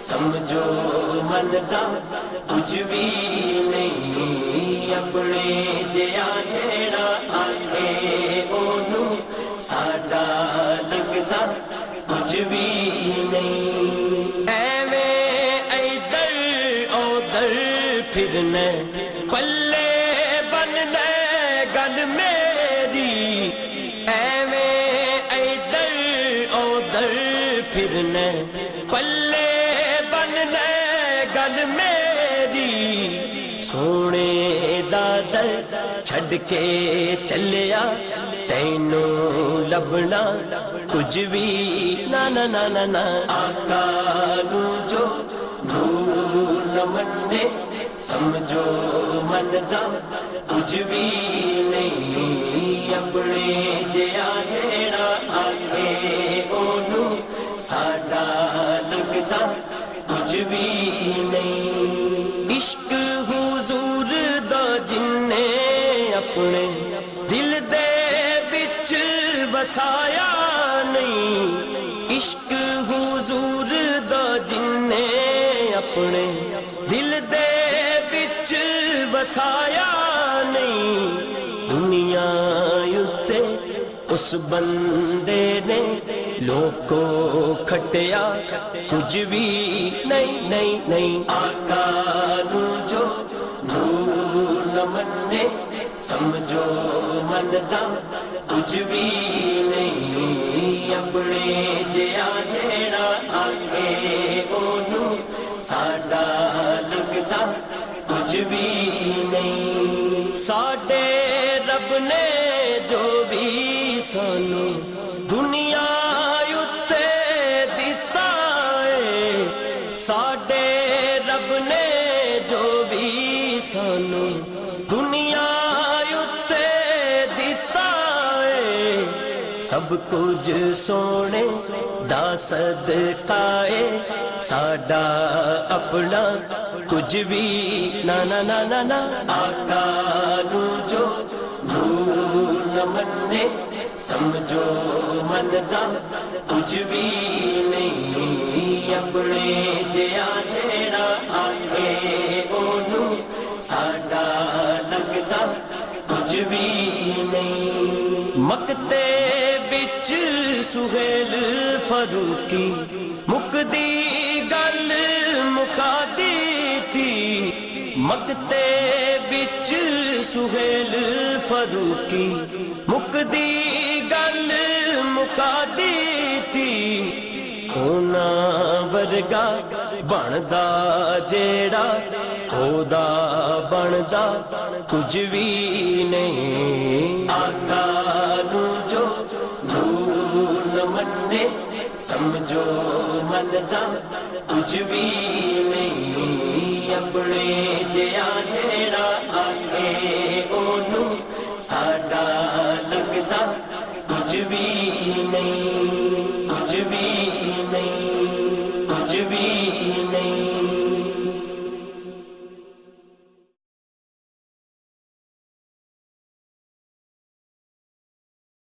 سمجھو من کچھ بھی نہیں اپنے جیا جیڑا آنکھے اونو سازا لگتا کچھ بھی نہیں اے در او در پھرنے پلے بننے گل میں میری ایویں پھرنے پلے بننے گل میری۔ سونے دادر چھڈ کے چلیا تینوں لبنا کچھ بھی۔ نا نا نا نا آقا نو جو نور نہ مننے سمجھو من دا کچھ بھی نہیں۔ اپنے جیا جیڑا آکھے اونو ساڈا لگتا کچھ بھی نہیں۔ عشق حضور دا جنے اپنے دل دے وچ بسایا نہیں۔ عشق حضور دا جنے اپنے دل دے وچ بسایا اس بندے نے لوکو کھٹیا، کچھ بھی نہیں نہیں نہیں۔ آقا نو جو نور نہ مننے سمجھو من دا کچھ بھی نہیں۔ اپنے جیا جیڑا آکھے اونو ساڈا لگتا، کچھ بھی نہیں۔ ساڈے رب نے سانو دنیا اتے دیتا ہے۔ ساڈے رب نے جو بھی سانو دنیا اتے دیتا ہے۔ سب کچھ سونے دا صدقہ ہے۔ ساڈا اپنا کچھ بھی نا نا نا نا نا آقا نو جو نور نہ مننے سمجھو من دا، کچھ بھی نہیں، اپنے جیا جیڑا آکھے اونو ساڈا لگتا، کچھ بھی نہیں۔ مکتے بچ سہیل فروکی مکدی گل مکا دی تھی مکتے بچ سہیل فروکی مکدی مکا دی تھی ہونا ورگا بندا جیڑا ہودا بندا کچھ بھی نہیں آقا نو جو نور نہ مننے سمجھو من دا کچھ بھی نہیں اپنے جیا جیڑا آکھے اونو ساڈا لگدا کچھ بھی to be